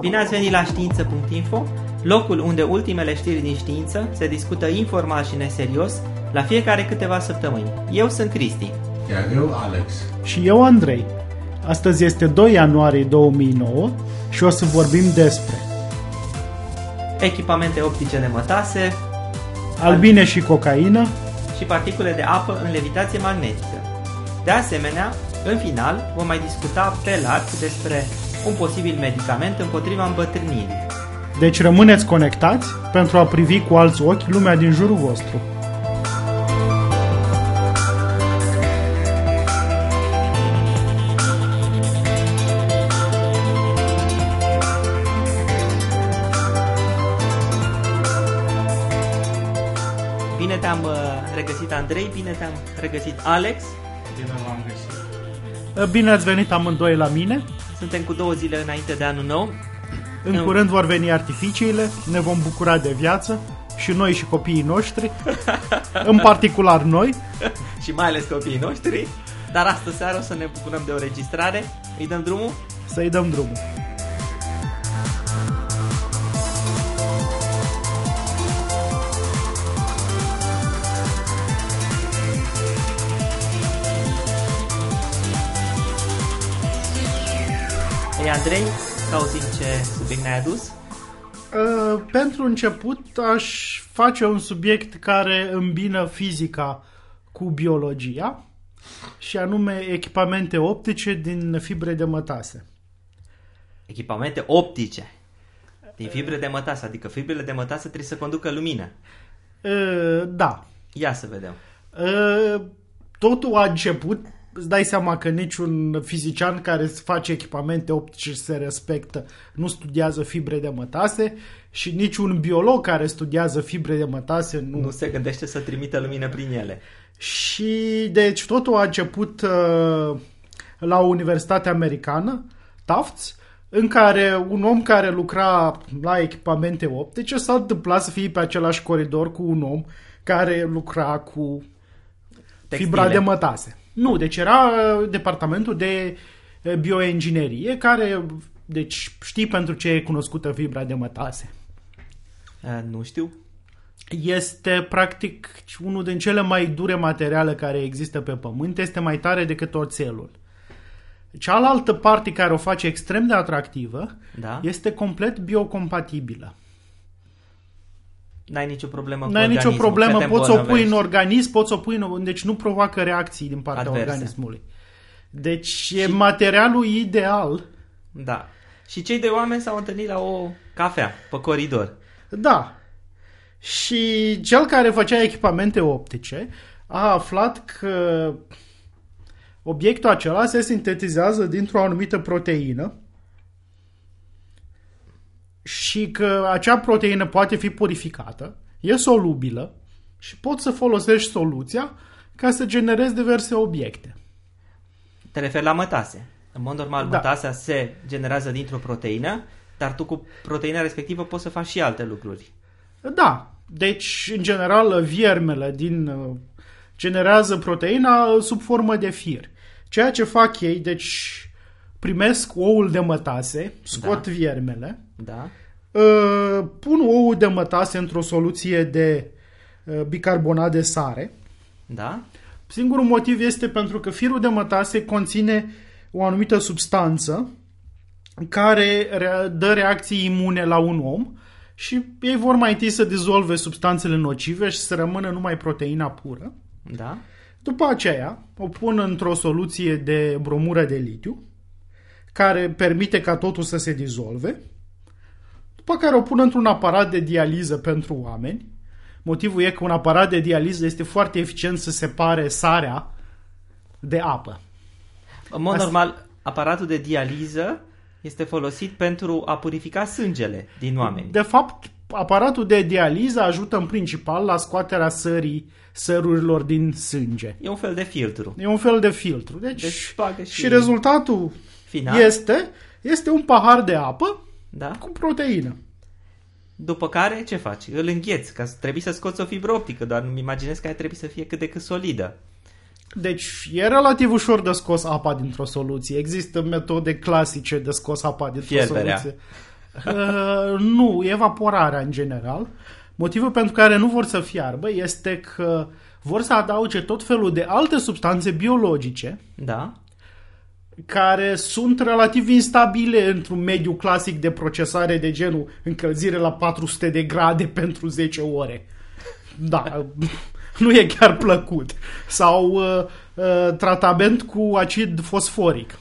Bine ați venit la știință.info, locul unde ultimele știri din știință se discută informal și neserios la fiecare câteva săptămâni. Eu sunt Cristi. Iar eu, Alex. Și eu, Andrei. Astăzi este 2 ianuarie 2009 și o să vorbim despre Echipamente optice de mătase albine și cocaină, și particule de apă în levitație magnetică. De asemenea, în final, vom mai discuta pe larg despre un posibil medicament împotriva îmbătrânirii. deci rămâneți conectați pentru a privi cu alți ochi lumea din jurul vostru. Bine te-am uh, regăsit, Andrei, bine te-am regăsit, Alex. Bine v-am găsit. Bine ați venit amândoi la mine. Suntem cu două zile înainte de anul nou. În Nu. curând vor veni artificiile, ne vom bucura de viață și noi și copiii noștri, în particular noi. și mai ales copiii noștri. Dar astă seară o să ne bucurăm de o registrare. Îi dăm drumul? Să-i dăm drumul. Andrei, să auzim ce subiect ne-ai adus. Uh, pentru început aș face un subiect care îmbină fizica cu biologia și anume echipamente optice din fibre de mătase. Echipamente optice. Din fibre de mătase, adică fibrele de mătase trebuie să conducă lumină. Uh, Da. Ia să vedem. Uh, Totul a început, îți dai seama că niciun fizician care face echipamente optice și se respectă nu studiază fibre de mătase și niciun biolog care studiază fibre de mătase nu, Nu se gândește să trimită lumină prin ele. Și deci totul a început uh, la o universitate americană, Tufts, în care un om care lucra la echipamente optice s-a întâmplat să fie pe același coridor cu un om care lucra cu Textile. fibra de mătase. Nu, deci era uh, departamentul de uh, bioinginerie care, deci știi pentru ce e cunoscută fibra de mătase. Uh, nu știu. este practic unul din cele mai dure materiale care există pe pământ, este mai tare decât oțelul. Cealaltă parte care o face extrem de atractivă Da? este complet biocompatibilă. N-ai nicio problemă cu Nu ai nicio organismul, problemă, că te poți să o pui îmbolnăvești. în organism, poți să o pui în... Deci nu provoacă reacții din partea Adverse. organismului. Deci e materialul ideal. Da. Și cei doi oameni s-au întâlnit la o cafea, pe coridor. Da. Și cel care făcea echipamente optice a aflat că obiectul acela se sintetizează dintr-o anumită proteină și că acea proteină poate fi purificată, e solubilă și poți să folosești soluția ca să generezi diverse obiecte. Te referi la mătase. În mod normal, Da. mătasea se generează dintr-o proteină, dar tu cu proteina respectivă poți să faci și alte lucruri. Da, deci, în general, viermele din uh, generează proteina uh, sub formă de fir. Ceea ce fac ei, deci, primesc oul de mătase, scot Da. viermele, Da? uh, pun oul de mătase într-o soluție de uh, bicarbonat de sare. Da? Singurul motiv este pentru că firul de mătase conține o anumită substanță care rea- dă reacții imune la un om și ei vor mai întâi să dizolve substanțele nocive și să rămână numai proteina pură. Da? După aceea o pun într-o soluție de bromură de litiu care permite ca totul să se dizolve. După care o pun într-un aparat de dializă pentru oameni. Motivul e că un aparat de dializă este foarte eficient să separe sarea de apă. În mod Asta- normal, aparatul de dializă este folosit pentru a purifica sângele din oameni. De fapt, aparatul de dializă ajută în principal la scoaterea sării sărurilor din sânge. E un fel de filtru. E un fel de filtru. Deci, Deci bagă și, și rezultatul final. este, este un pahar de apă Da? cu proteină. După care, ce faci? Îl îngheți, că trebuie să scoți o fibră optică, doar îmi imaginez că aia trebuie să fie cât de cât solidă. Deci e relativ ușor de scos apa dintr-o soluție. Există metode clasice de scos apa dintr-o Fierberea. soluție. Uh, nu, evaporarea în general. Motivul pentru care nu vor să fiarbă este că vor să adauge tot felul de alte substanțe biologice Da? Care sunt relativ instabile într-un mediu clasic de procesare de genul încălzire la 400 de grade pentru 10 ore. Da, nu e chiar plăcut. Sau uh, uh, tratament cu acid fosforic.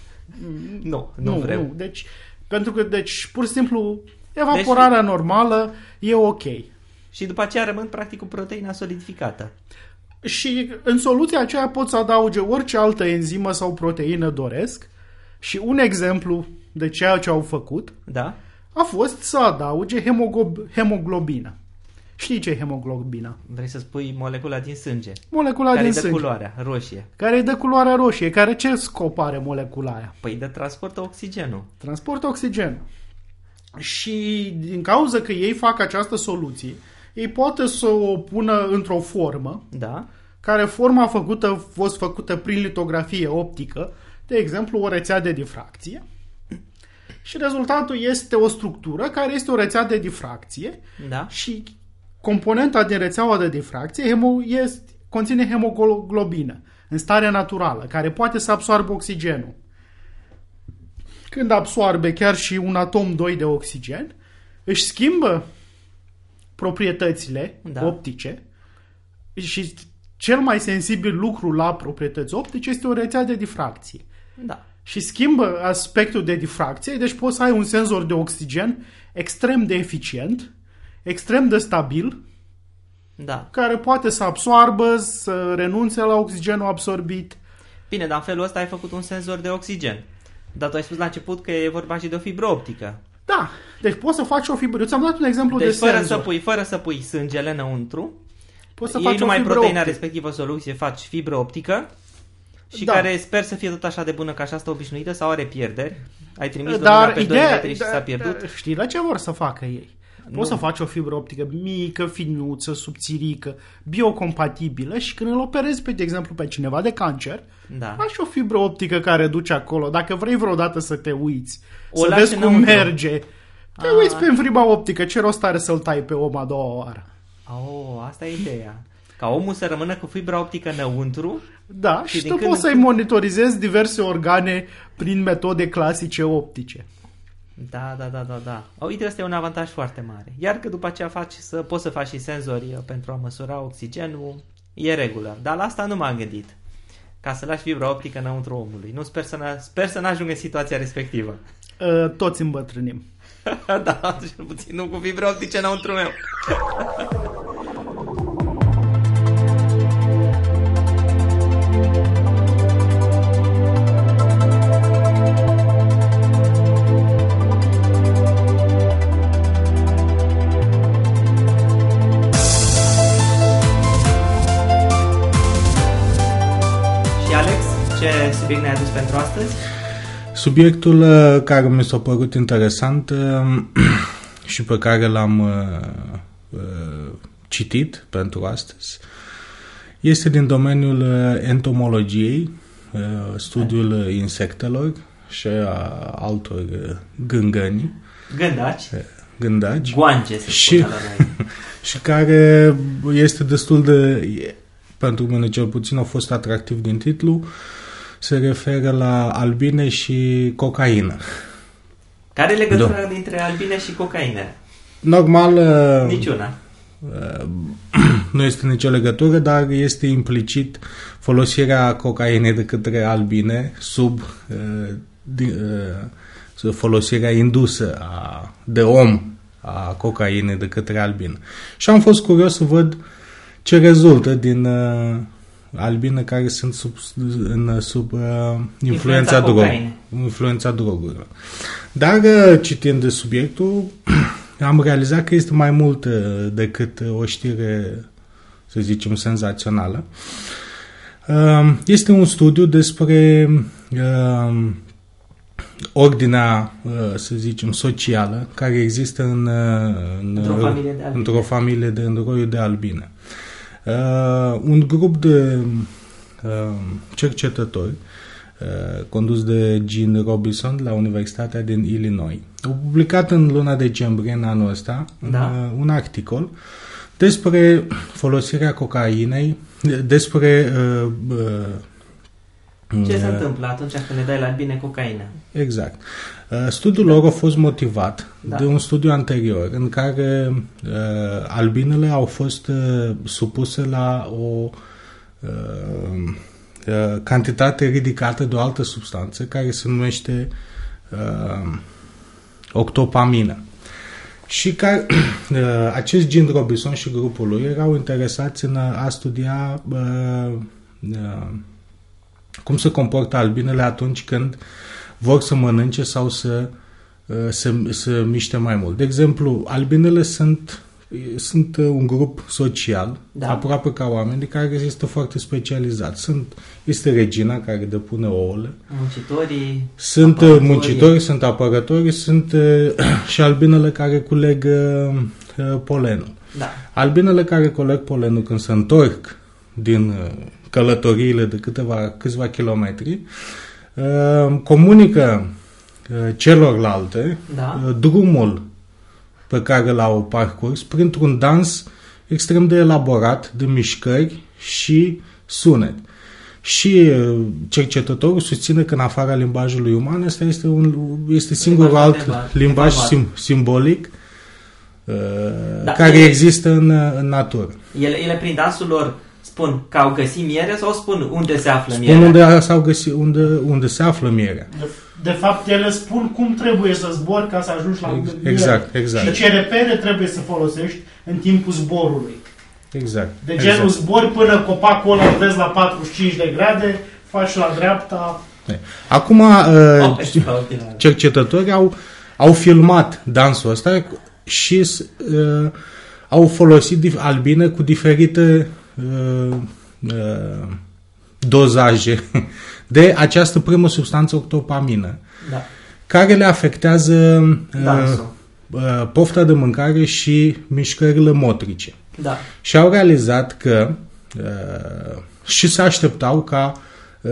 Nu, nu, nu vrem. Nu. Deci, pentru că, deci, pur și simplu, evaporarea deci, normală e ok. Și după aceea rămân practic cu proteina solidificată. Și în soluția aceea pot să adauge orice altă enzimă sau proteină doresc. Și un exemplu de ceea ce au făcut Da? a fost să adauge hemogob- hemoglobină. Știi ce e hemoglobina? Vrei să spui molecula din sânge. Molecula care din dă sânge. culoarea roșie. Care îi dă culoarea roșie. Care ce scop are molecula aia? Păi de transportă oxigenul. Transportă oxigen. Și din cauza că ei fac această soluție, ei poate să o pună într-o formă, Da? care forma făcută, a fost făcută prin litografie optică, de exemplu o rețea de difracție, și rezultatul este o structură care este o rețea de difracție Da? și componenta din rețeaua de difracție hemo, este, conține hemoglobină în stare naturală, care poate să absoarbă oxigenul. Când absoarbe chiar și un atom 2 de oxigen, își schimbă proprietățile Da. da. optice și cel mai sensibil lucru la proprietăți optice este o rețea de difracție. Da. Și schimbă aspectul de difracție, deci poți să ai un senzor de oxigen extrem de eficient, extrem de stabil, Da. care poate să absoarbă, să renunțe la oxigenul absorbit. Bine, dar în felul ăsta ai făcut un senzor de oxigen. Dar tu ai spus la început că e vorba și de o fibră optică. Da, deci poți să faci o fibră. Eu ți-am dat un exemplu Deci de fără senzor. să, pui, fără să pui sângele înăuntru, poți să iei faci o numai fibră proteina optică. respectivă soluție, faci fibră optică și Da. care sper să fie tot așa de bună ca și asta obișnuită sau are pierderi. Ai trimis lumina Dar pe 2 ideea, metri și da, s-a pierdut. da, știi la ce vor să facă ei? Nu. Poți să faci o fibră optică mică, finuță, subțirică, biocompatibilă și când îl operezi, pe, de exemplu, pe cineva de cancer, Da. faci o fibră optică care duce acolo. Dacă vrei vreodată să te uiți, O să lași vezi cum înăuntru. merge, te Ah. uiți pe fibra optică, ce rost are să-l tai pe om a doua oară? Oh, asta e ideea. Ca omul să rămână cu fibra optică înăuntru. Da, Și și, din tu când poți în să-i monitorizezi diverse organe prin metode clasice optice. Da, da, da, da, da. O, uite, ăsta e un avantaj foarte mare. Iar că după aceea faci să poți să faci și senzori uh, pentru a măsura oxigenul, e regulă. Dar la asta nu m-am gândit. Ca să lași fibra optică înăuntru omului. Nu sper să, n- sper să n-ajung în situația respectivă. Uh, Toți îmbătrânim. da, cel puțin nu cu fibre optice înăuntru meu. Și Alex, ce subiect ne-ai adus pentru astăzi? Subiectul uh, care mi s-a părut interesant uh, și pe care l-am uh, uh, citit pentru astăzi este din domeniul uh, entomologiei, uh, studiul uh, insectelor și a altor uh, gângăni, Gândaci, gândaci. goance, se Și- spune la noi. și care este destul de, pentru mine cel puțin a fost atractiv din titlu, se referă la albine și cocaină. Care e legătura dintre albine și cocaină? Normal, uh, Niciuna. uh, nu este nicio legătură, dar este implicit folosirea cocainei de către albine sub uh, di- uh, folosirea indusă a, de om a cocainei de către albine. Și am fost curios să văd ce rezultă din uh, albine care sunt sub, în, sub uh, influența, Influența drog, cocainei. influența drogurilor. Dar uh, citind de subiectul, am realizat că este mai mult uh, decât o știre, să zicem, senzațională. Uh, Este un studiu despre uh, ordinea, uh, să zicem, socială care există în, uh, în, Într-o familie de albine. într-o familie de înroiuri de albine. Uh, un grup de uh, cercetători uh, condus de Gene Robinson la Universitatea din Illinois. Au publicat în luna decembrie în anul ăsta Da. uh, un articol despre folosirea cocainei, despre uh, uh, Ce se uh, întâmplă atunci când le dai la bine cocaină? Exact. Uh, Studiul lor a fost motivat Da. de un studiu anterior în care uh, albinele au fost uh, supuse la o uh, uh, cantitate ridicată de o altă substanță care se numește uh, octopamină. Și ca, uh, acest Gene Robinson și grupul lui erau interesați în a, a studia uh, uh, cum se comportă albinele atunci când vor să mănânce sau să, uh, să, să miște mai mult. De exemplu, albinele sunt, sunt uh, un grup social, Da. aproape ca oameni, care este foarte specializat. Sunt, este regina care depune ouăle, Muncitorii, sunt uh, apărătorii. muncitori, sunt apărători, sunt uh, și albinele care culeg uh, uh, polenul. Da. Albinele care coleg polenul când se întorc din uh, călătoriile de câteva, câțiva kilometri, uh, comunică uh, celorlalte Da. uh, drumul pe care l-au parcurs printr-un dans extrem de elaborat de mișcări și sunet. Și uh, cercetătorul susține că în afara limbajului uman ăsta este, un, este singurul Limbaj alt verbal. limbaj Verbal. sim, simbolic uh, Da, care e- există în, uh, în natură. Ele, ele prin dansul lor spun că au găsit miere sau spun unde se află Spun mierea? unde, s-au găsit, unde, unde se află mierea. De, de fapt, ele spun cum trebuie să zbori ca să ajungi la Ex- miere. exact, exact. Și ce repere trebuie să folosești în timpul zborului. Exact. De genul exact. zbori până copacul ăla îl vezi la 45 de grade, faci la dreapta. Acum, Oh, uh, extraordinar. cercetătorii au, au filmat dansul ăsta și uh, au folosit dif- albine cu diferite uh, uh, dozaje de această primă substanță octopamină, Da. care le afectează uh, Dansul. uh, pofta de mâncare și mișcările motrice. Da. Și au realizat că uh, și se așteptau ca uh,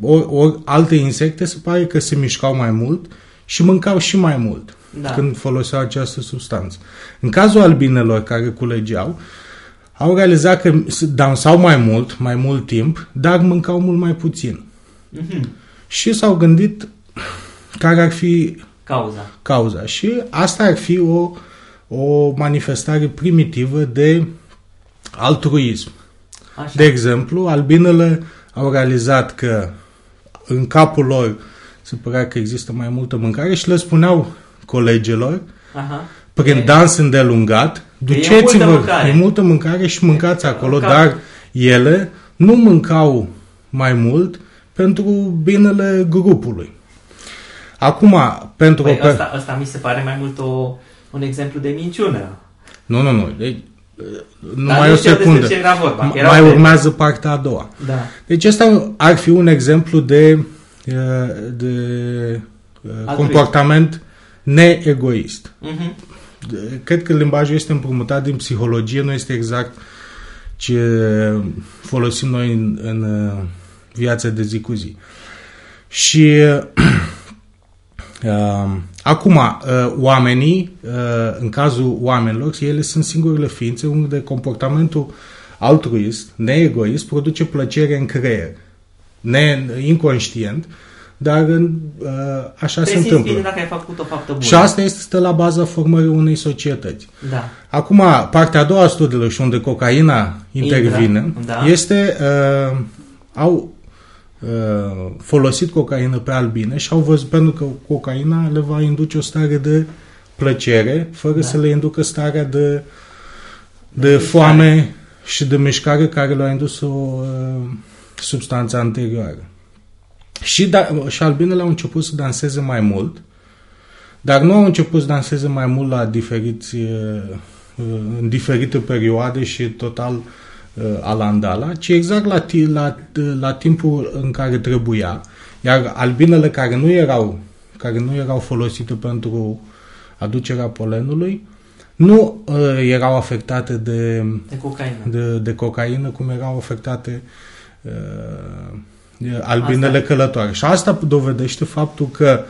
ori, ori alte insecte se pare că se mișcau mai mult și mâncau și mai mult Da. când foloseau această substanță. În cazul albinelor care culegeau, au realizat că se dansau mai mult, mai mult timp, dar mâncau mult mai puțin. Mhm. Și s-au gândit care ar fi Cauza. cauza. Și asta ar fi o, o manifestare primitivă de altruism. Așa. De exemplu, albinele au realizat că în capul lor se părea că există mai multă mâncare și le spuneau colegilor, Aha. Prin E- dans îndelungat, e multă duceți-vă, mâncare. e multă mâncare și mâncați E- acolo, mânca- dar ele nu mâncau mai mult pentru binele grupului. Acum, pentru Păi o... pe- ăsta, ăsta mi se pare mai mult o, un exemplu de minciună. Nu, nu, nu. Deci, Dar numai nu o știu despre secundă. ce era vorba. M- Era Mai o- urmează partea a doua. Da. Deci ăsta ar fi un exemplu de, uh, de uh, Altruist. comportament neegoist. Mhm. De- Cred că limbajul este împrumutat din psihologie, nu este exact ce folosim noi în, în uh, viața de zi cu zi. Și uh, acum, uh, oamenii, uh, în cazul oamenilor, ele sunt singurele ființe unde comportamentul altruist, neegoist, produce plăcere în creier. Ne, inconștient, dar uh, așa Te se simți întâmplă. bine dacă ai făcut o faptă bună. Și asta este stă la baza formării unei societăți. Da. Acum, partea a doua a studiilor și unde cocaina intervine, Intră, da. este, uh, au uh, folosit cocaină pe albine și au văzut pentru că cocaina le va induce o stare de plăcere, fără Da. să le inducă starea de, De de mișcare. foame și de mișcare care le-a indus o uh, substanță anterioară. Și, da, și albinele au început să danseze mai mult, dar nu au început să danseze mai mult la diferiți, uh, uh, în diferite perioade și total uh, alandala, ci exact la, ti- la, la timpul în care trebuia. Iar albinele care nu erau, care nu erau folosite pentru aducerea polenului, nu uh, erau afectate de, De cocaină. de, de cocaină, cum erau afectate uh, albinele asta. călătoare. Și asta dovedește faptul că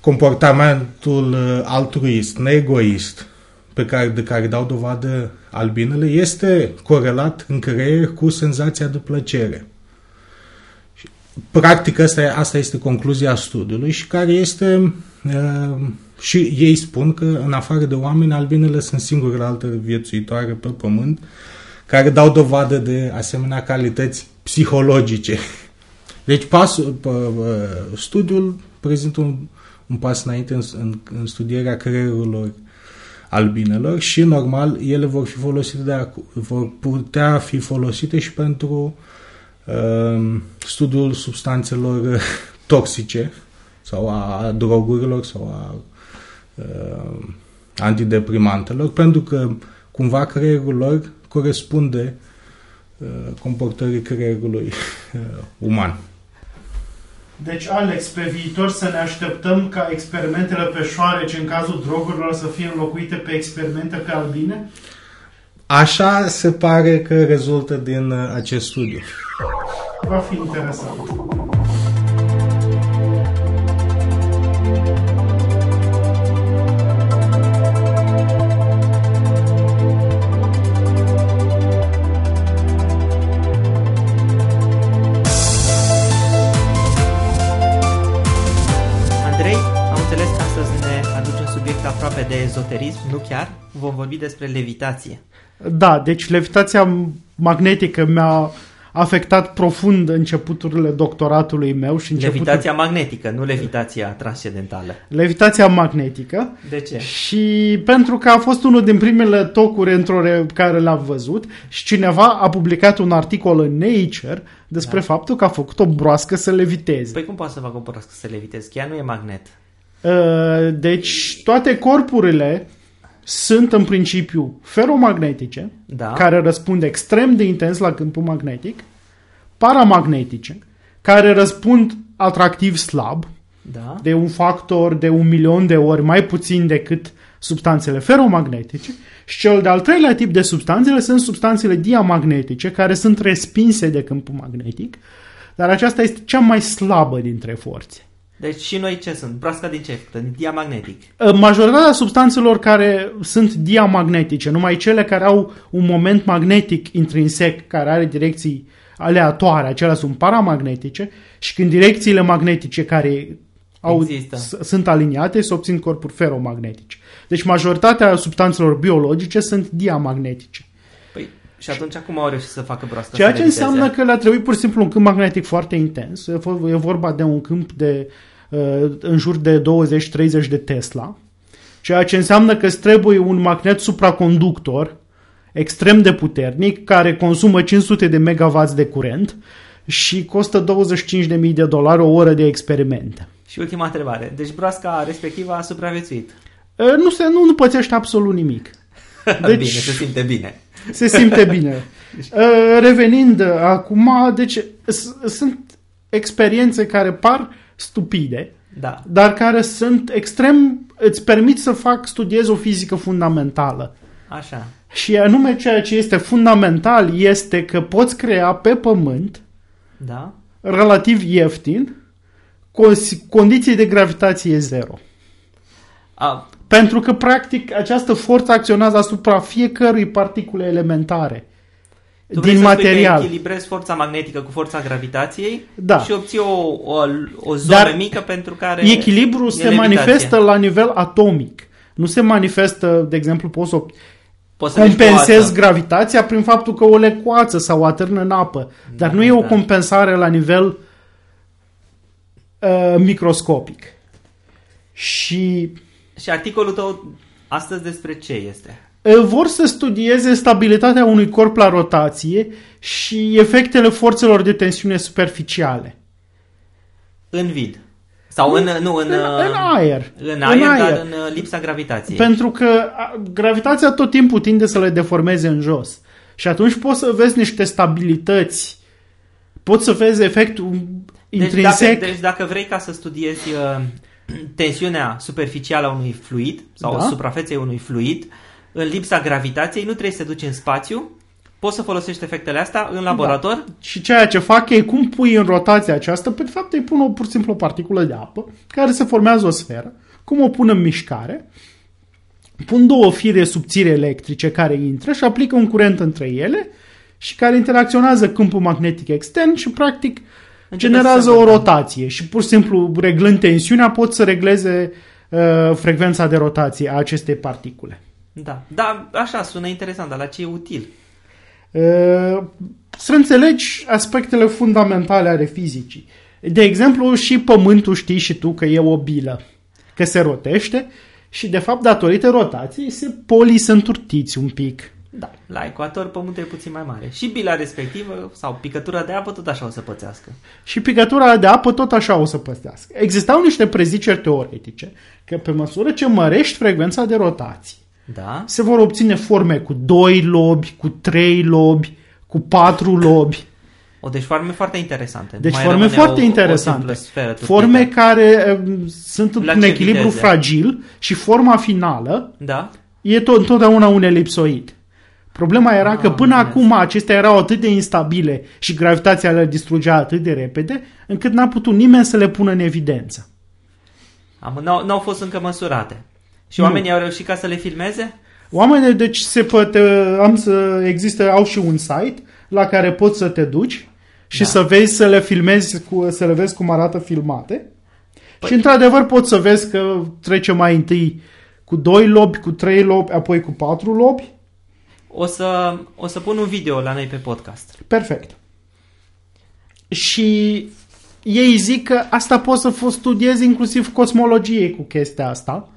comportamentul altruist, neegoist, pe care, de care dau dovadă albinele, este corelat în creier cu senzația de plăcere. Practic, asta, asta este concluzia studiului și care este uh, și ei spun că în afară de oameni, albinele sunt singurele alte viețuitoare pe pământ care dau dovadă de asemenea calități psihologice. Deci pasul, studiul prezintă un, un pas înainte în, în, în studierea creierilor albinelor și normal ele vor fi folosite de vor putea fi folosite și pentru uh, studiul substanțelor toxice sau a drogurilor sau a uh, antideprimantelor pentru că cumva creierul lor corespunde uh, comportării creierului uh, uman. Deci, Alex, pe viitor să ne așteptăm ca experimentele pe șoareci în cazul drogurilor să fie înlocuite pe experimente pe albine? Așa se pare că rezultă din uh, acest studiu. Va fi interesant. De ezoterism, nu chiar, vom vorbi despre levitație. Da, deci levitația magnetică mi-a afectat profund începuturile doctoratului meu și începutul... Levitația magnetică, nu levitația transcendentală. Levitația magnetică. De ce? Și pentru că a fost unul din primele tocuri într-o care l-am văzut și cineva a publicat un articol în Nature despre da. faptul că a făcut o broască să leviteze. Păi cum poate să facă o broască să leviteze? Chiar nu e magnet. Uh, deci toate corpurile sunt în principiu feromagnetice, da. care răspund extrem de intens la câmpul magnetic, paramagnetice, care răspund atractiv slab, da. de un factor de un milion de ori mai puțin decât substanțele feromagnetice și cel de-al treilea tip de substanțele sunt substanțele diamagnetice care sunt respinse de câmpul magnetic, dar aceasta este cea mai slabă dintre forțe. Deci și noi ce sunt? Broasca din ce? Din diamagnetic. Majoritatea substanțelor care sunt diamagnetice, numai cele care au un moment magnetic intrinsec, care are direcții aleatoare, acelea sunt paramagnetice și când direcțiile magnetice care au, sunt aliniate, se obțin corpuri feromagnetice. Deci majoritatea substanțelor biologice sunt diamagnetice. Păi, și atunci cum au reușit să facă broasca? Ceea ce înseamnă că le-a trebuit pur și simplu un câmp magnetic foarte intens. E vorba de un câmp de Uh, în jur de 20-30 de Tesla, ceea ce înseamnă că îți trebuie un magnet supraconductor extrem de puternic care consumă 500 de MW de curent și costă 25.000 de dolari o oră de experimente. Și ultima întrebare. Deci broasca respectivă a supraviețuit? Uh, nu, se, nu, nu pățește absolut nimic. Deci, bine, se simte bine. Se simte bine. Uh, revenind acum, deci sunt experiențe care par stupide, da. dar care sunt extrem, îți permit să fac, studiez o fizică fundamentală. Așa. Și anume ceea ce este fundamental este că poți crea pe pământ da. relativ ieftin condiții de gravitație zero. A. Pentru că, practic, această forță acționează asupra fiecărui particule elementare tu din material. Tu echilibrezi forța magnetică cu forța gravitației da. și obții o, o, o zonă Dar mică pentru care echilibru se levitație. manifestă la nivel atomic. Nu se manifestă, de exemplu, poți să Poți compensezi gravitația prin faptul că o lecoață sau o atârnă în apă. Dar da, nu e o da. compensare la nivel uh, microscopic. Și... Și articolul tău astăzi despre ce este? Vor să studieze stabilitatea unui corp la rotație și efectele forțelor de tensiune superficiale. În vid. Sau în, nu, în, în, în aer. În aer, în aer, dar în uh, lipsa gravitației. Pentru că gravitația tot timpul tinde să le deformeze în jos. Și atunci poți să vezi niște stabilități. Poți să vezi efectul intrinsec. Deci dacă, deci dacă vrei ca să studiezi uh, tensiunea superficială a unui fluid sau da? suprafeței unui fluid, în lipsa gravitației, nu trebuie să te duci în spațiu, poți să folosești efectele astea în laborator? Da. Și ceea ce fac ei, cum pui în rotație aceasta, pe de fapt îi pun o, pur și simplu o particulă de apă care se formează o sferă, cum o pun în mișcare, pun două fire subțiri electrice care intră și aplică un curent între ele și care interacționează câmpul magnetic extern și practic Începe generează o rotație și pur și simplu reglând tensiunea pot să regleze uh, frecvența de rotație a acestei particule. Da, da, așa sună interesant, dar la ce e util? Uh, să înțelegi aspectele fundamentale ale fizicii. De exemplu, și Pământul știi și tu că e o bilă, că se rotește și, de fapt, datorită rotației, se poli sunt un pic. Da, la ecuator pământul e puțin mai mare. Și bila respectivă sau picătura de apă tot așa o să pățească. Și picătura de apă tot așa o să pățească. Existau niște preziceri teoretice că pe măsură ce mărești frecvența de rotație, da? se vor obține forme cu 2 lobi, cu 3 lobi, cu 4 lobi. O, deci forme foarte interesante. Deci forme foarte o, interesante. O sferă forme care um, sunt în echilibru viteze. fragil și forma finală da? e tot, întotdeauna un elipsoid. Problema era ah, că până acum acestea erau atât de instabile și gravitația le distrugea atât de repede, încât n-a putut nimeni să le pună în evidență. Am, n-au, n-au fost încă măsurate. Și nu. oamenii au reușit ca să le filmeze? Oamenii, deci, se poate, am să există, au și un site la care poți să te duci și da. să vezi, să le filmezi, cu, să le vezi cum arată filmate. Păi... Și, într-adevăr, poți să vezi că trece mai întâi cu doi lobi, cu trei lobi, apoi cu patru lobi o să, o să pun un video la noi pe podcast. Perfect. Și ei zic că asta poți să studiezi inclusiv cosmologie cu chestia asta,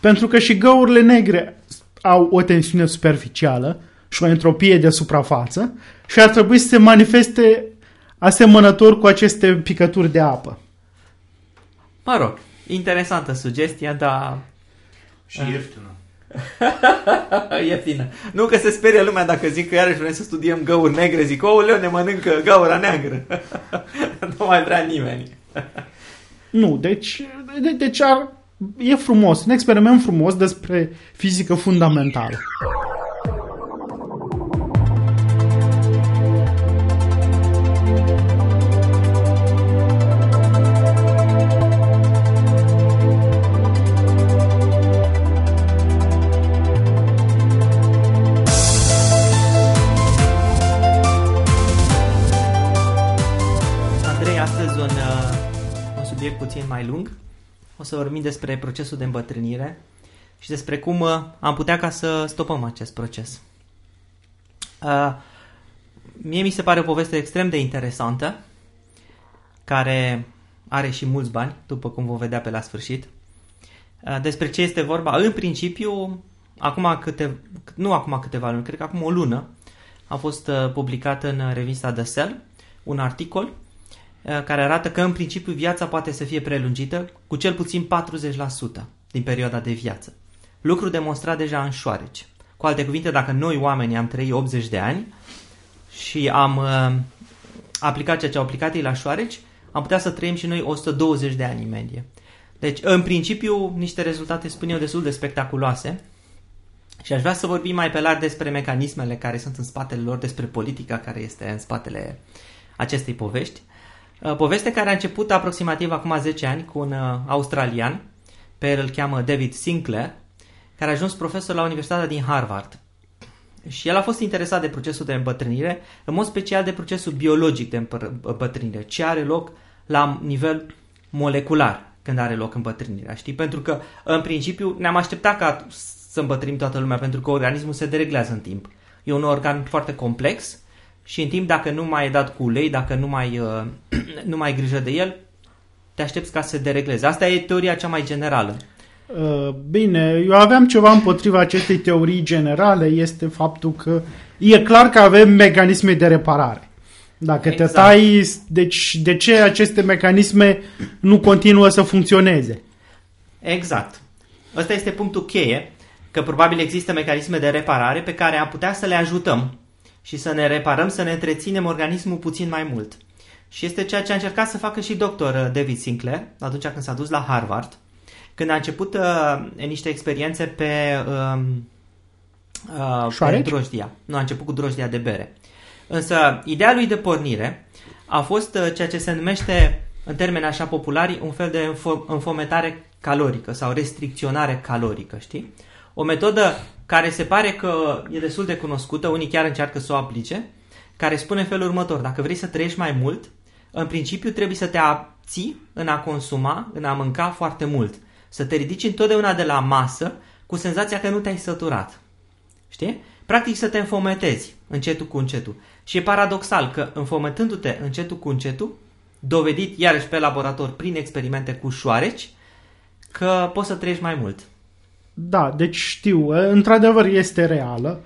pentru că și găurile negre au o tensiune superficială și o entropie de suprafață și ar trebui să se manifeste asemănător cu aceste picături de apă. Mă rog, interesantă sugestia, dar... Și ieftină. fină. Nu că se sperie lumea dacă zic că iarăși vrem să studiem găuri negre. Zic, leu, ne mănâncă gaura neagră. nu mai vrea nimeni. nu, deci, de, deci ar, e frumos, un experiment frumos despre fizică fundamentală. O să vorbim despre procesul de îmbătrânire și despre cum uh, am putea ca să stopăm acest proces. Uh, mie mi se pare o poveste extrem de interesantă, care are și mulți bani, după cum vom vedea pe la sfârșit. Uh, despre ce este vorba? În principiu, acum câte, nu acum câteva luni, cred că acum o lună, a fost publicat în revista The Cell un articol Eh, care arată că în principiu viața poate să fie prelungită cu cel puțin 40% din perioada de viață. Lucru demonstrat deja în șoareci. Cu alte cuvinte, dacă noi oamenii am trăit 80 de ani și am uh, aplicat ceea ce au aplicat ei la șoareci, am putea să trăim și noi 120 de ani în medie. Deci, în principiu, niște rezultate, spun eu, destul de spectaculoase. Și aș vrea să vorbim mai pe larg despre mecanismele care sunt în spatele lor, despre politica care este în spatele acestei povești. Uh, poveste care a început aproximativ acum 10 ani cu un uh, australian, pe el îl cheamă David Sinclair, care a ajuns profesor la Universitatea din Harvard. Și el a fost interesat de procesul de îmbătrânire, în mod special de procesul biologic de îmbătrânire, ce are loc la nivel molecular când are loc îmbătrânirea, știi? Pentru că, în principiu, ne-am așteptat ca să îmbătrânim toată lumea, pentru că organismul se dereglează în timp. E un organ foarte complex și în timp dacă nu mai e dat cu ulei, dacă nu mai, uh, nu mai ai grijă de el, te aștepți ca să se deregleze. Asta e teoria cea mai generală. Uh, bine, eu aveam ceva împotriva acestei teorii generale, este faptul că e clar că avem mecanisme de reparare. Dacă exact. te tai, deci de ce aceste mecanisme nu continuă să funcționeze? Exact. Ăsta este punctul cheie, că probabil există mecanisme de reparare pe care am putea să le ajutăm și să ne reparăm, să ne întreținem organismul puțin mai mult. Și este ceea ce a încercat să facă și doctor uh, David Sinclair atunci când s-a dus la Harvard, când a început uh, niște experiențe pe, uh, uh, pe Șoareci? drojdia. Nu, a început cu drojdia de bere. Însă, ideea lui de pornire a fost uh, ceea ce se numește, în termeni așa populari, un fel de înfo- înfometare calorică sau restricționare calorică, știi? O metodă care se pare că e destul de cunoscută, unii chiar încearcă să o aplice, care spune felul următor, dacă vrei să trăiești mai mult, în principiu trebuie să te abții în a consuma, în a mânca foarte mult. Să te ridici întotdeauna de la masă cu senzația că nu te-ai săturat. Știi? Practic să te înfometezi încetul cu încetul. Și e paradoxal că înfometându-te încetul cu încetul, dovedit iarăși pe laborator prin experimente cu șoareci, că poți să trăiești mai mult. Da, deci știu, într-adevăr este reală.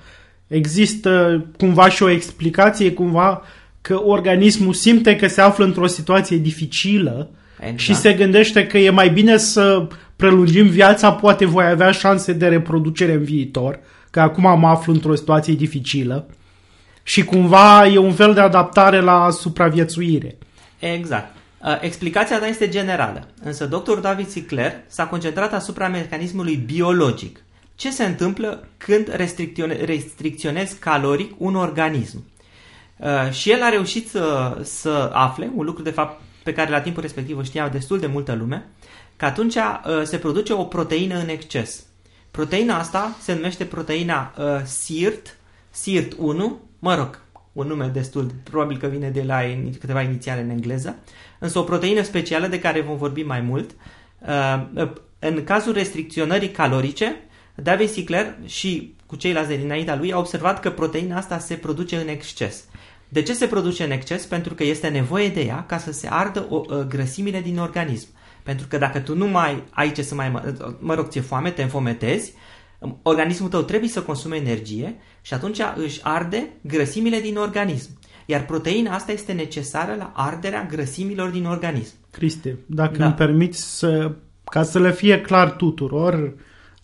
Există cumva și o explicație cumva că organismul simte că se află într-o situație dificilă Exact. și se gândește că e mai bine să prelungim viața, poate voi avea șanse de reproducere în viitor, că acum mă aflu într-o situație dificilă și cumva e un fel de adaptare la supraviețuire. Exact. Uh, Explicația ta este generală, însă dr. David Sinclair s-a concentrat asupra mecanismului biologic. Ce se întâmplă când restricțione- restricționezi caloric un organism? Uh, și el a reușit să, să afle, un lucru de fapt pe care la timpul respectiv o știa destul de multă lume, că atunci uh, se produce o proteină în exces. Proteina asta se numește proteina uh, SIRT, SIRT1, mă rog, un nume destul, probabil că vine de la in- câteva inițiale în engleză, însă o proteină specială de care vom vorbi mai mult. Uh, în cazul restricționării calorice, David Sinclair și cu ceilalți dinaintea lui au observat că proteina asta se produce în exces. De ce se produce în exces? Pentru că este nevoie de ea ca să se ardă o, uh, grăsimile din organism. Pentru că dacă tu nu mai ai ce să mai, mă, mă rog, ți-e foame, te înfometezi, organismul tău trebuie să consume energie și atunci își arde grăsimile din organism. Iar proteina asta este necesară la arderea grăsimilor din organism. Cristi, dacă Da. îmi permiți să, ca să le fie clar tuturor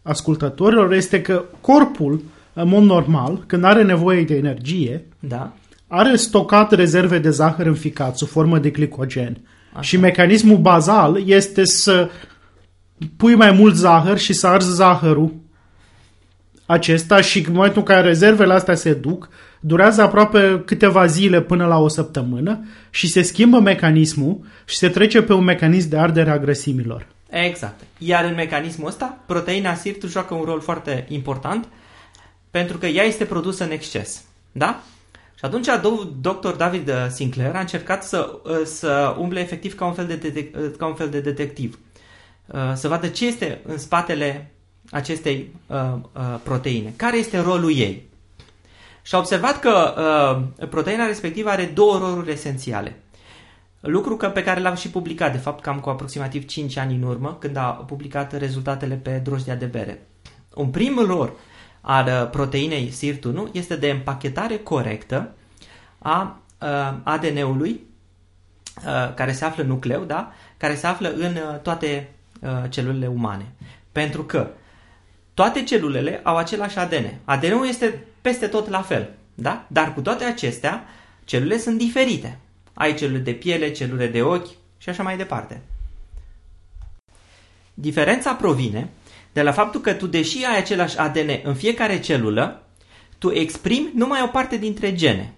ascultătorilor, este că corpul, în mod normal, când are nevoie de energie, Da? are stocat rezerve de zahăr în ficat sub formă de glicogen. Așa. Și mecanismul bazal este să pui mai mult zahăr și să arzi zahărul acesta și în momentul în care rezervele astea se duc, durează aproape câteva zile până la o săptămână și se schimbă mecanismul și se trece pe un mecanism de ardere a grăsimilor. Exact. Iar în mecanismul ăsta, proteina SIRT joacă un rol foarte important pentru că ea este produsă în exces. Da? Și atunci do- dr. David uh, Sinclair a încercat să, uh, să umble efectiv ca un fel de, detec- uh, ca un fel de detectiv. Uh, Să vadă ce este în spatele acestei uh, uh, proteine. Care este rolul ei? Și a observat că uh, proteina respectivă are două roluri esențiale. Lucru că, pe care l-am și publicat, de fapt, cam cu aproximativ 5 ani în urmă, când a publicat rezultatele pe drojdia de bere. Un prim rol al uh, proteinei SIRT1 este de împachetare corectă a uh, ADN-ului uh, care se află în nucleu, da? care se află în uh, toate uh, celulele umane. Pentru că toate celulele au același ADN. ADN-ul este peste tot la fel, da? Dar cu toate acestea, celulele sunt diferite. Ai celule de piele, celule de ochi și așa mai departe. Diferența provine de la faptul că tu, deși ai același ADN în fiecare celulă, tu exprimi numai o parte dintre gene.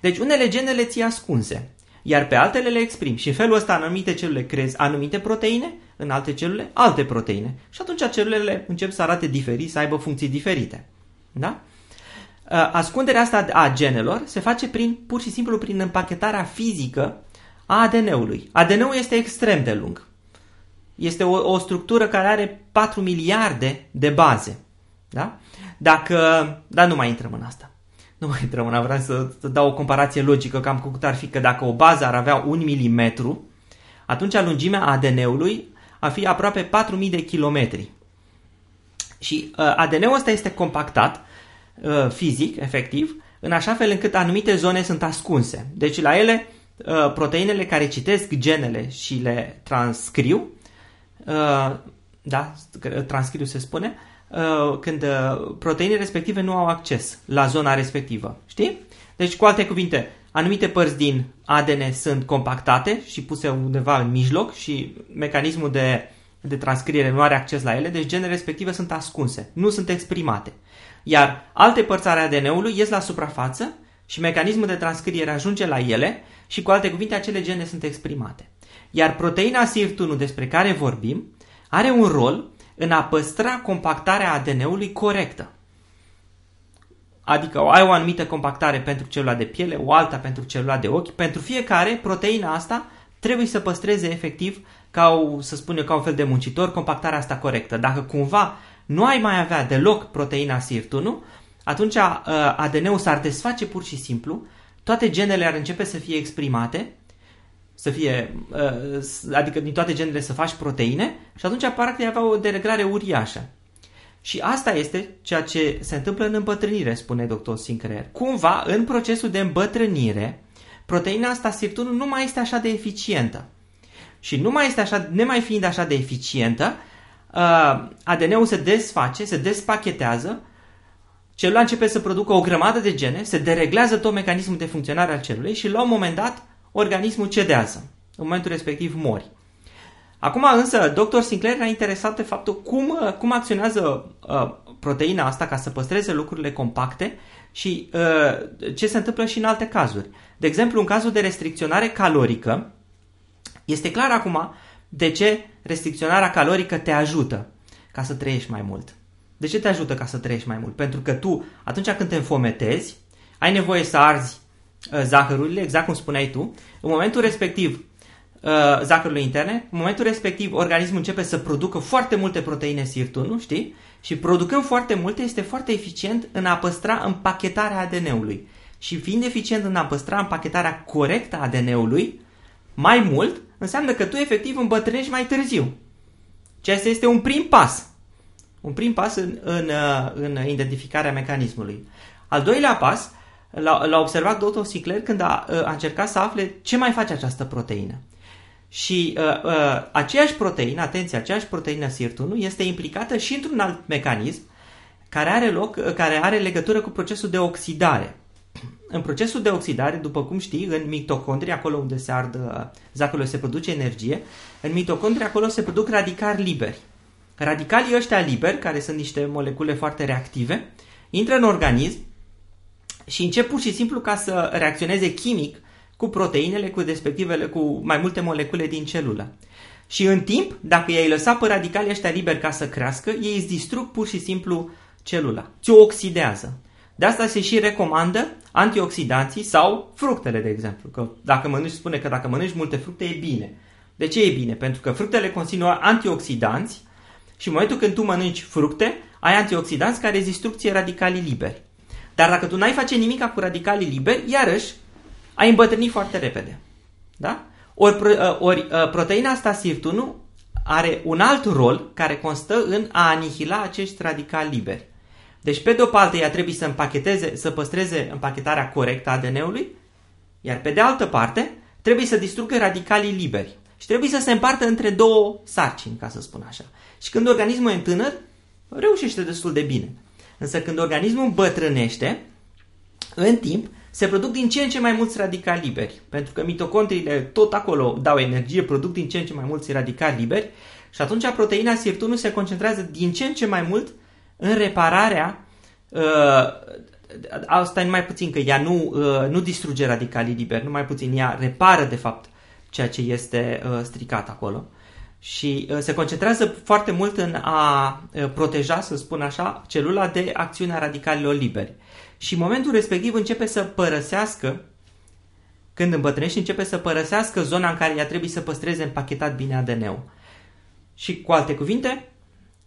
Deci unele gene le ții ascunse, iar pe altele le exprimi. Și în felul ăsta în anumite celule creezi anumite proteine, în alte celule alte proteine. Și atunci celulele încep să arate diferit, să aibă funcții diferite. Da? Uh, Ascunderea asta a genelor se face prin, pur și simplu prin împachetarea fizică a ADN-ului. ADN-ul este extrem de lung. Este o, o structură care are 4 miliarde de baze. Da? Dacă... Dar nu mai intrăm în asta. Nu mai intrăm în asta. Vreau să, să dau o comparație logică cam cu cât ar fi că dacă o bază ar avea un milimetru, atunci lungimea ADN-ului ar fi aproape 4000 de kilometri. Și uh, ADN-ul ăsta este compactat uh, fizic, efectiv, în așa fel încât anumite zone sunt ascunse. Deci la ele, uh, proteinele care citesc genele și le transcriu, uh, da, transcriu se spune, uh, când uh, proteinele respective nu au acces la zona respectivă. Știi? Deci, cu alte cuvinte, anumite părți din ADN sunt compactate și puse undeva în mijloc și mecanismul de de transcriere nu are acces la ele, deci genele respective sunt ascunse, nu sunt exprimate. Iar alte părți ale ADN-ului ies la suprafață și mecanismul de transcriere ajunge la ele și cu alte cuvinte acele gene sunt exprimate. Iar proteina SIRT1 despre care vorbim are un rol în a păstra compactarea ADN-ului corectă. Adică ai o anumită compactare pentru celula de piele, o alta pentru celula de ochi. Pentru fiecare, proteina asta trebuie să păstreze efectiv, ca o, să spunem, ca un fel de muncitor, compactarea asta corectă. Dacă cumva nu ai mai avea deloc proteina SIRT1, atunci uh, ADN-ul s-ar desface pur și simplu, toate genele ar începe să fie exprimate, să fie, uh, adică din toate genele să faci proteine și atunci practic avea o dereglare uriașă. Și asta este ceea ce se întâmplă în îmbătrânire, spune dr. Sinclair. Cumva, în procesul de îmbătrânire, proteina asta SIRT1 nu mai este așa de eficientă. Și nu mai este așa, nemai fiind așa de eficientă, uh, ADN-ul se desface, se despachetează, celula începe să producă o grămadă de gene, se dereglează tot mecanismul de funcționare al celulei și la un moment dat organismul cedează. În momentul respectiv mori. Acum însă, dr. Sinclair a interesat de faptul cum, uh, cum acționează uh, proteina asta ca să păstreze lucrurile compacte și uh, ce se întâmplă și în alte cazuri. De exemplu, în cazul de restricționare calorică, este clar acum de ce restricționarea calorică te ajută ca să trăiești mai mult. De ce te ajută ca să trăiești mai mult? Pentru că tu, atunci când te înfometezi, ai nevoie să arzi uh, zahărurile, exact cum spuneai tu. În momentul respectiv, uh, zahărurile interne, în momentul respectiv organismul începe să producă foarte multe proteine SIRT1, știi? Și producând foarte multe este foarte eficient în a păstra împachetarea ADN-ului. Și fiind eficient în a păstra împachetarea corectă a ADN-ului, mai mult, înseamnă că tu efectiv îmbătrânești mai târziu. Ceea ce este un prim pas. Un prim pas în, în, uh, în identificarea mecanismului. Al doilea pas l-a, observat Dr. Sinclair când a, uh, a încercat să afle ce mai face această proteină. Și uh, uh, aceeași proteină, atenție, aceeași proteină SIRT1 este implicată și într-un alt mecanism care are, loc, uh, care are legătură cu procesul de oxidare. În procesul de oxidare, după cum știi, în mitocondrii, acolo unde se ard uh, zacule, se produce energie, în mitocondrii acolo se produc radicali liberi. Radicalii ăștia liberi, care sunt niște molecule foarte reactive, intră în organism și încep pur și simplu ca să reacționeze chimic cu proteinele, cu respectivele, cu mai multe molecule din celulă. Și în timp, dacă i-ai lăsat pe radicalii ăștia liberi ca să crească, ei îți distrug pur și simplu celula, ți-o oxidează. De asta se și recomandă antioxidanții sau fructele, de exemplu. Că dacă mănânci, spune că dacă mănânci multe fructe e bine. De ce e bine? Pentru că fructele conțin antioxidanți și în momentul când tu mănânci fructe, ai antioxidanți care distrug radicalii liberi. Dar dacă tu n-ai face nimic cu radicalii liberi, iarăși ai îmbătrânit foarte repede. Da? Ori, uh, ori uh, proteina asta SIRT1 are un alt rol care constă în a anihila acești radicali liberi. Deci, pe de o parte, ea trebuie să împacheteze, să păstreze împachetarea corectă a ADN-ului, iar pe de altă parte, trebuie să distrugă radicalii liberi. Și trebuie să se împartă între două sarcini, ca să spun așa. Și când organismul e tânăr, reușește destul de bine. Însă când organismul bătrânește, în timp, se produc din ce în ce mai mulți radicali liberi. Pentru că mitocondriile tot acolo dau energie, produc din ce în ce mai mulți radicali liberi și atunci proteina SIRT1 se concentrează din ce în ce mai mult în repararea uh, asta e mai puțin că ea nu, uh, nu distruge radicalii liberi, nu mai puțin, ea repară de fapt ceea ce este uh, stricat acolo și uh, se concentrează foarte mult în a uh, proteja, să spun așa, celula de acțiunea radicalilor liberi. Și în momentul respectiv începe să părăsească, când îmbătrânește, începe să părăsească zona în care ea trebuie să păstreze împachetat bine ADN-ul. Și cu alte cuvinte,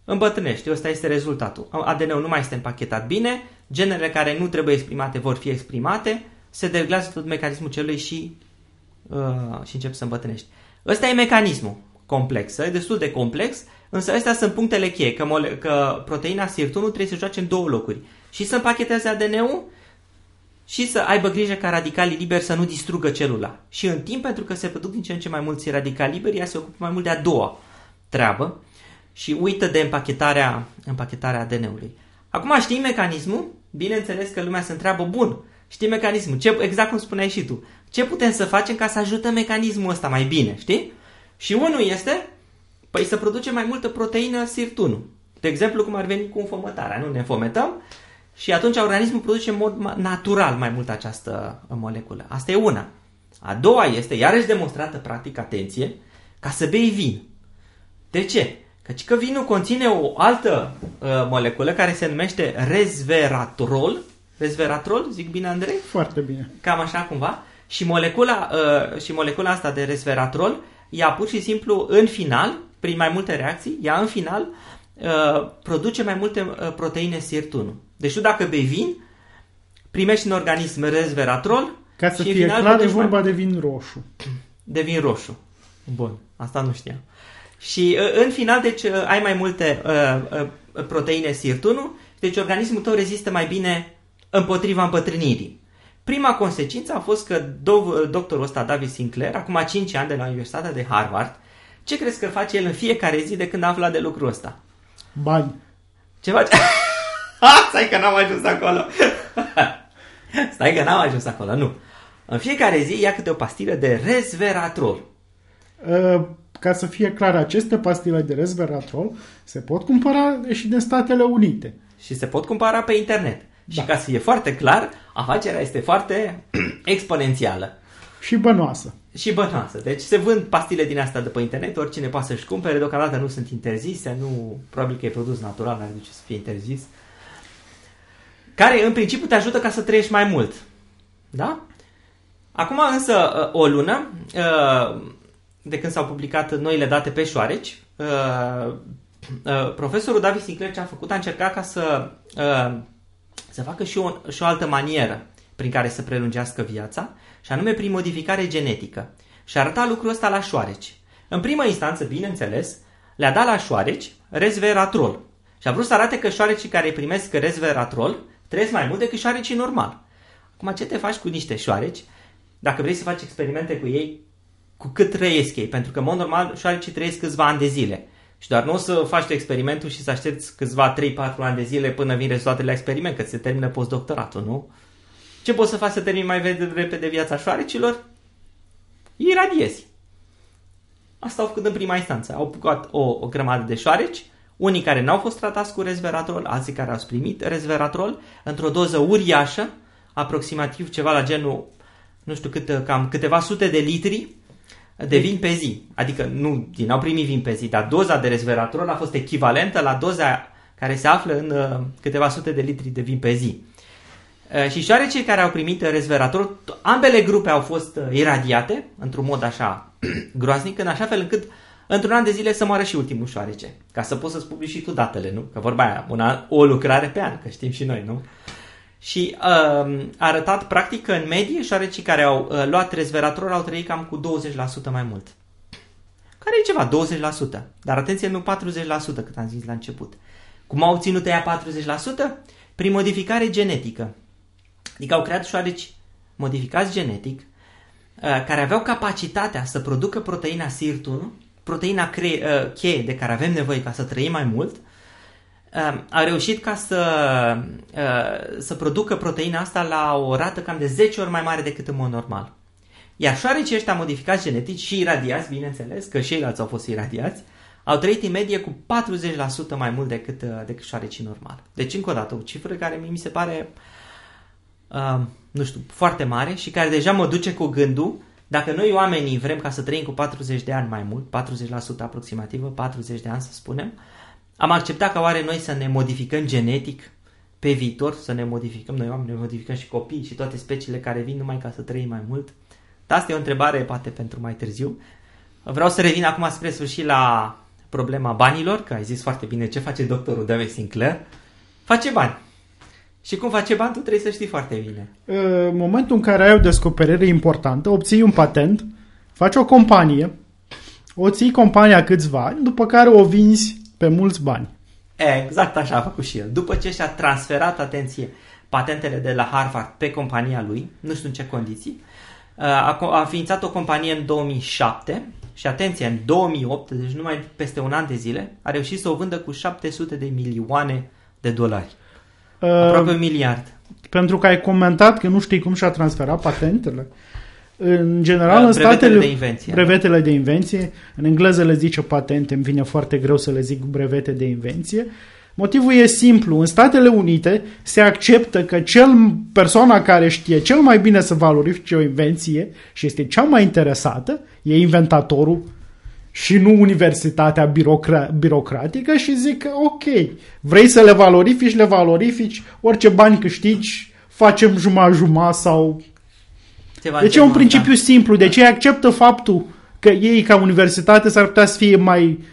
îmbătrânește. Ăsta este rezultatul. ADN-ul nu mai este împachetat bine, genele care nu trebuie exprimate vor fi exprimate, se deglează tot mecanismul celui și, uh, și încep să îmbătrânești. Ăsta e mecanismul complex, e destul de complex, însă astea sunt punctele cheie, că, mole- că proteina SIRT1 trebuie să joace în două locuri. Și să împacheteze ADN-ul și să aibă grijă ca radicalii liberi să nu distrugă celula. Și în timp, pentru că se produc din ce în ce mai mulți radicali liberi, ea se ocupă mai mult de a doua treabă și uită de împachetarea, împachetarea ADN-ului. Acum știi mecanismul? Bineînțeles că lumea se întreabă, bun, știi mecanismul, ce, exact cum spuneai și tu. Ce putem să facem ca să ajutăm mecanismul ăsta mai bine, știi? Și unul este Păi să produce mai multă proteină sirtunul. De exemplu, cum ar veni cu înfomătarea. Nu ne fometăm și atunci organismul produce în mod natural mai mult această moleculă. Asta e una. A doua este, iarăși demonstrată practic, atenție, ca să bei vin. De ce? Căci că vinul conține o altă uh, moleculă care se numește resveratrol. Resveratrol, zic bine, Andrei? Foarte bine. Cam așa cumva. Și molecula, uh, și molecula asta de resveratrol, ea pur și simplu în final, prin mai multe reacții, ea în final uh, produce mai multe uh, proteine sirtun. Deci tu dacă bei vin, primești în organism resveratrol Ca să și în fie final clar, e produci mai- vorba de vin roșu. de vin roșu. Bun, asta nu știam. Și uh, în final, deci, uh, ai mai multe uh, uh, proteine sirtunul, deci organismul tău rezistă mai bine împotriva împătrânirii. Prima consecință a fost că do- doctorul ăsta, David Sinclair, acum 5 ani de la Universitatea de Harvard, ce crezi că face el în fiecare zi de când a aflat de lucrul ăsta? Bani. Ce face? Ha, Stai că n-am ajuns acolo. Stai că n-am ajuns acolo, nu. În fiecare zi ia câte o pastilă de resveratrol. Uh, Ca să fie clar, aceste pastile de resveratrol se pot cumpăra și din Statele Unite. și se pot cumpăra pe internet. Da. Și ca să fie foarte clar, afacerea este foarte exponențială Și bănoasă. și bănoasă. Deci se vând pastile din asta de pe internet, oricine poate să-și cumpere, deocamdată nu sunt interzise, nu, probabil că e produs natural, n-ar de ce să fie interzis. Care în principiu te ajută ca să trăiești mai mult. Da? Acum însă o lună, uh, de când s-au publicat noile date pe șoareci, uh, uh, profesorul David Sinclair ce a făcut a încercat ca să, uh, să facă și o, și o altă manieră prin care să prelungească viața, și anume prin modificare genetică. Și arăta lucrul ăsta la șoareci. În primă instanță, bineînțeles, le-a dat la șoareci resveratrol. Și a vrut să arate că șoarecii care primesc resveratrol trăiesc mai mult decât șoarecii normal. Acum, ce te faci cu niște șoareci dacă vrei să faci experimente cu ei cu cât trăiesc ei? Pentru că, în mod normal, șoarecii trăiesc câțiva ani de zile. Și doar nu o să faci tu experimentul și să aștepți câțiva 3-4 ani de zile până vin rezultatele la experiment, că ți se termină postdoctoratul, nu? Ce poți să faci să termini mai ve- repede viața șoarecilor? Iradiezi. Asta au făcut în prima instanță. Au apucat o, o grămadă de șoareci, unii care n-au fost tratați cu resveratrol, alții care au primit resveratrol, într-o doză uriașă, aproximativ ceva la genul, nu știu cât, cam câteva sute de litri de vin pe zi. Adică nu, ei n-au primit vin pe zi, dar doza de resveratrol a fost echivalentă la doza care se află în uh, câteva sute de litri de vin pe zi. Uh, și șoarecii care au primit resveratrol, t- ambele grupe au fost uh, iradiate, într-un mod așa groaznic, în așa fel încât într-un an de zile să moară și ultimul șoarece. Ca să poți să-ți publici și tu datele, nu? Că vorba aia, una, o lucrare pe an, că știm și noi, nu? Și uh, a arătat practic că în medie șoarecii care au uh, luat resveratrol au trăit cam cu 20% mai mult. Care e ceva, 20%. Dar atenție, nu 40% cât am zis la început. Cum au obținut ea 40%? Prin modificare genetică. Adică au creat șoareci modificați genetic uh, care aveau capacitatea să producă proteina SIRT1, proteina cre- uh, cheie de care avem nevoie ca să trăim mai mult, uh, a reușit ca să, uh, să producă proteina asta la o rată cam de 10 ori mai mare decât în mod normal. Iar șoarecii ăștia modificați genetic și iradiați, bineînțeles, că și ceilalți au fost iradiați, au trăit în medie cu 40% mai mult decât, uh, decât șoarecii normal. Deci, încă o dată, o cifră care mie mi se pare, uh, nu știu, foarte mare și care deja mă duce cu gândul dacă noi oamenii vrem ca să trăim cu 40 de ani mai mult, 40% aproximativă, 40 de ani să spunem, am acceptat ca oare noi să ne modificăm genetic pe viitor, să ne modificăm noi oameni, ne modificăm și copii și toate speciile care vin numai ca să trăim mai mult? Dar asta e o întrebare poate pentru mai târziu. Vreau să revin acum spre sfârșit la problema banilor, că ai zis foarte bine ce face doctorul David Sinclair. Face bani. Și cum face bani, tu trebuie să știi foarte bine. În momentul în care ai o descoperire importantă, obții un patent, faci o companie, o ții compania câțiva ani, după care o vinzi pe mulți bani. Exact așa a făcut și el. După ce și-a transferat, atenție, patentele de la Harvard pe compania lui, nu știu în ce condiții, a, a ființat o companie în 2007 și, atenție, în 2008, deci numai peste un an de zile, a reușit să o vândă cu 700 de milioane de dolari. Aproape un miliard. Pentru că ai comentat că nu știi cum și-a transferat patentele. În general, Uh, în brevetele statele... de invenție. Brevetele de invenție. În engleză le zice patente, îmi vine foarte greu să le zic brevete de invenție. Motivul e simplu. În Statele Unite se acceptă că cel, persoana care știe cel mai bine să valorifice o invenție și este cea mai interesată e inventatorul și nu universitatea birocra- birocratică și zic că ok, vrei să le valorifici, le valorifici, orice bani câștigi, facem jumătate sau Ceva deci e genul un principiu simplu. Deci ei acceptă faptul că ei, ca universitate, s-ar putea să fie mai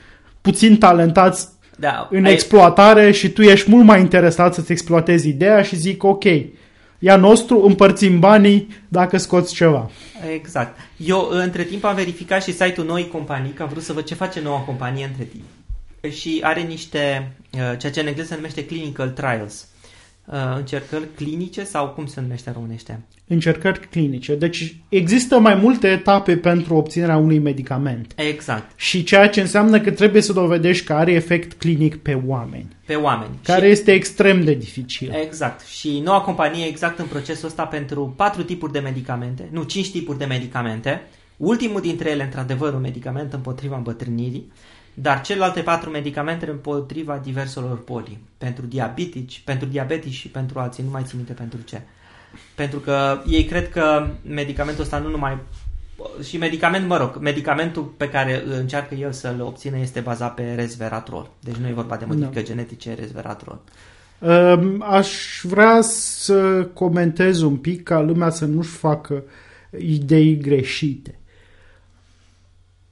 puțin talentați ăsta. Da, în ai- exploatare și tu ești mult mai interesat să-ți exploatezi ideea și zic, ok, ea nostru, împărțim banii dacă scoți ceva. Exact. Eu între timp am verificat și site-ul noi companii, că am vrut să văd ce face noua companie între timp. Și are niște, uh, ceea ce în engleză se numește clinical trials. Uh, Încercări clinice sau cum se numește în românește? Încercări clinice. Deci există mai multe etape pentru obținerea unui medicament. Exact. Și ceea ce înseamnă că trebuie să dovedești că are efect clinic pe oameni. Pe oameni. Care și, este extrem de dificil. Exact. Și noua companie e exact în procesul ăsta pentru patru tipuri de medicamente, nu, cinci tipuri de medicamente. Ultimul dintre ele, într-adevăr, un medicament împotriva îmbătrânirii, dar celelalte patru medicamente împotriva diverselor boli. Pentru diabetici, pentru diabetici și pentru alții, nu mai țin minte pentru ce. Pentru că ei cred că medicamentul ăsta nu numai și medicament, mă rog, medicamentul pe care încearcă el să-l obțină este bazat pe resveratrol. Deci nu e vorba de modificări genetice, resveratrol. Um, Aș vrea să comentez un pic ca lumea să nu-și facă idei greșite.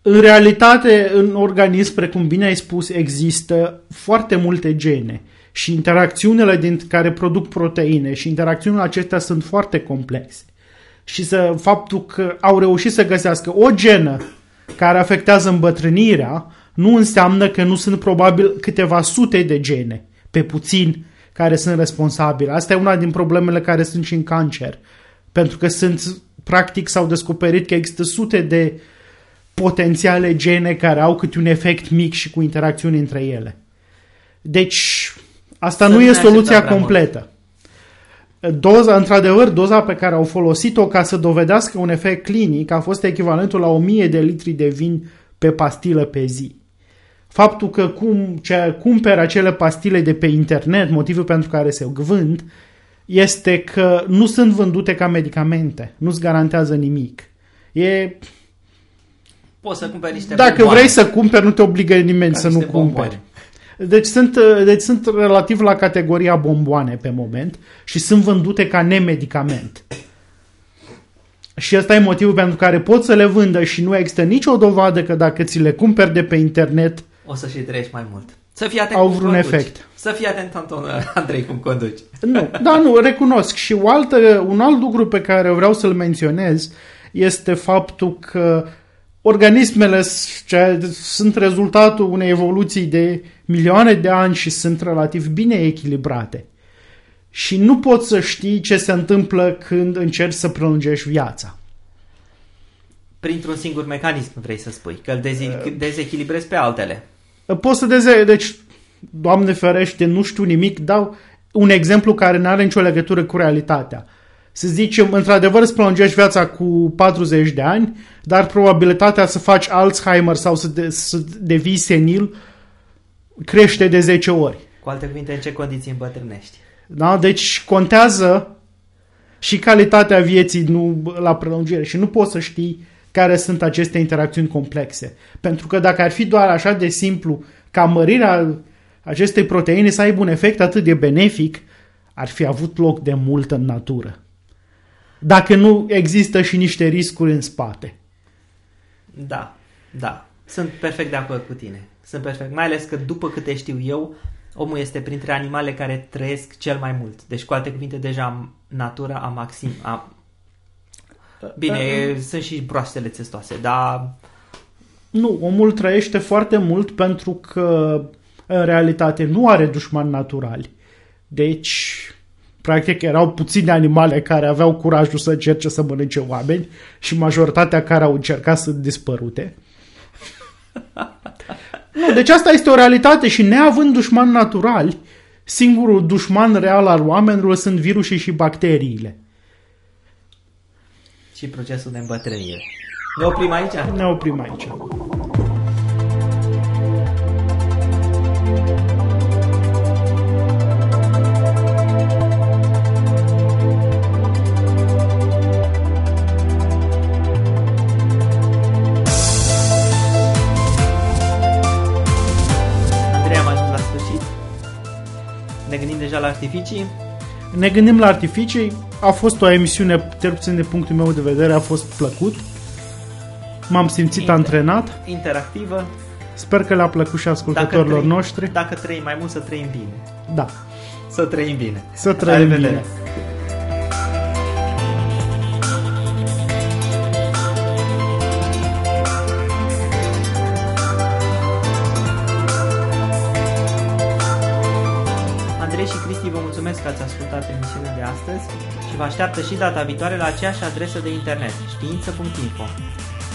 În realitate, în organism, precum bine ai spus, există foarte multe gene și interacțiunile din care produc proteine și interacțiunile acestea sunt foarte complexe. Și să, faptul că au reușit să găsească o genă care afectează îmbătrânirea nu înseamnă că nu sunt probabil câteva sute de gene, pe puțin, care sunt responsabile. Asta e una din problemele care sunt și în cancer. Pentru că sunt, practic, s-au descoperit că există sute de potențiale gene care au câte un efect mic și cu interacțiuni între ele. Deci, asta Să nu nu e ne soluția așteptăm prea completă. Doza, într-adevăr, doza pe care au folosit-o ca să dovedească un efect clinic a fost echivalentul la 1000 de litri de vin pe pastilă pe zi. Faptul că cum, ce, cumperi acele pastile de pe internet, motivul pentru care se vând, este că nu sunt vândute ca medicamente, nu-ți garantează nimic. E, Poți să cumperi niște dacă bomboane. vrei să cumperi, nu te obligă nimeni Ca să nu niște bomboane. cumperi. Deci sunt, deci sunt relativ la categoria bomboane pe moment și sunt vândute ca nemedicament. Și ăsta e motivul pentru care pot să le vândă și nu există nicio dovadă că dacă ți le cumperi de pe internet O să și trăiești mai mult. Să fii atent Au cum vreun conduci. efect. Să fii atent, Anton, Andrei, cum conduci. Nu, da, nu, recunosc. Și o altă, un alt lucru pe care vreau să-l menționez este faptul că organismele s- ce sunt rezultatul unei evoluții de milioane de ani și sunt relativ bine echilibrate. Și nu poți să știi ce se întâmplă când încerci să prelungești viața. Printr-un singur mecanism, vrei să spui, că îl dezi- dezechilibrezi pe altele. Poți să deze... Deci, Doamne ferește, nu știu nimic, dau un exemplu care nu are nicio legătură cu realitatea. Să zicem, într-adevăr îți prelungești viața cu 40 de ani, dar probabilitatea să faci Alzheimer sau să, de, să devii senil crește de 10 ori. Cu alte cuvinte, în ce condiții îmbătrânești. Da? Deci contează și calitatea vieții nu la prelungire și nu poți să știi care sunt aceste interacțiuni complexe. Pentru că dacă ar fi doar așa de simplu ca mărirea acestei proteine să aibă un efect atât de benefic, ar fi avut loc de mult în natură. Dacă nu există și niște riscuri în spate. Da, da. Sunt perfect de acord cu tine. Sunt perfect. Mai ales că, după câte știu eu, omul este printre animale care trăiesc cel mai mult. Deci, cu alte cuvinte, deja natura a maxim... A... Bine, sunt și broastele testoase, dar Nu, omul trăiește foarte mult pentru că în realitate nu are dușmani naturali. Deci, practic, erau puține animale care aveau curajul să încerce să mănânce oameni și majoritatea care au încercat sunt dispărute. Nu, deci asta este o realitate și neavând dușmani naturali, singurul dușman real al oamenilor sunt virusii și bacteriile. și procesul de îmbătrânire. Ne oprim aici? Ne oprim aici. Ne gândim deja la artificii. Ne gândim la artificii. A fost o emisiune, cel puțin de punctul meu de vedere, a fost plăcut. M-am simțit Inter- antrenat. Interactivă. Sper că le-a plăcut și ascultătorilor trăim- noștri. Dacă trăim mai mult, să trăim bine. Da. Să trăim bine. Să trăim La revedere. bine. Astăzi și vă așteaptă și data viitoare la aceeași adresă de internet, știință.info.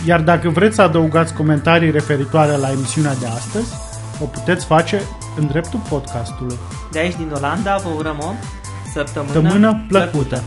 Iar dacă vreți să adăugați comentarii referitoare la emisiunea de astăzi, o puteți face în dreptul podcastului. De aici din Olanda vă urăm o săptămână, Săptămână plăcută!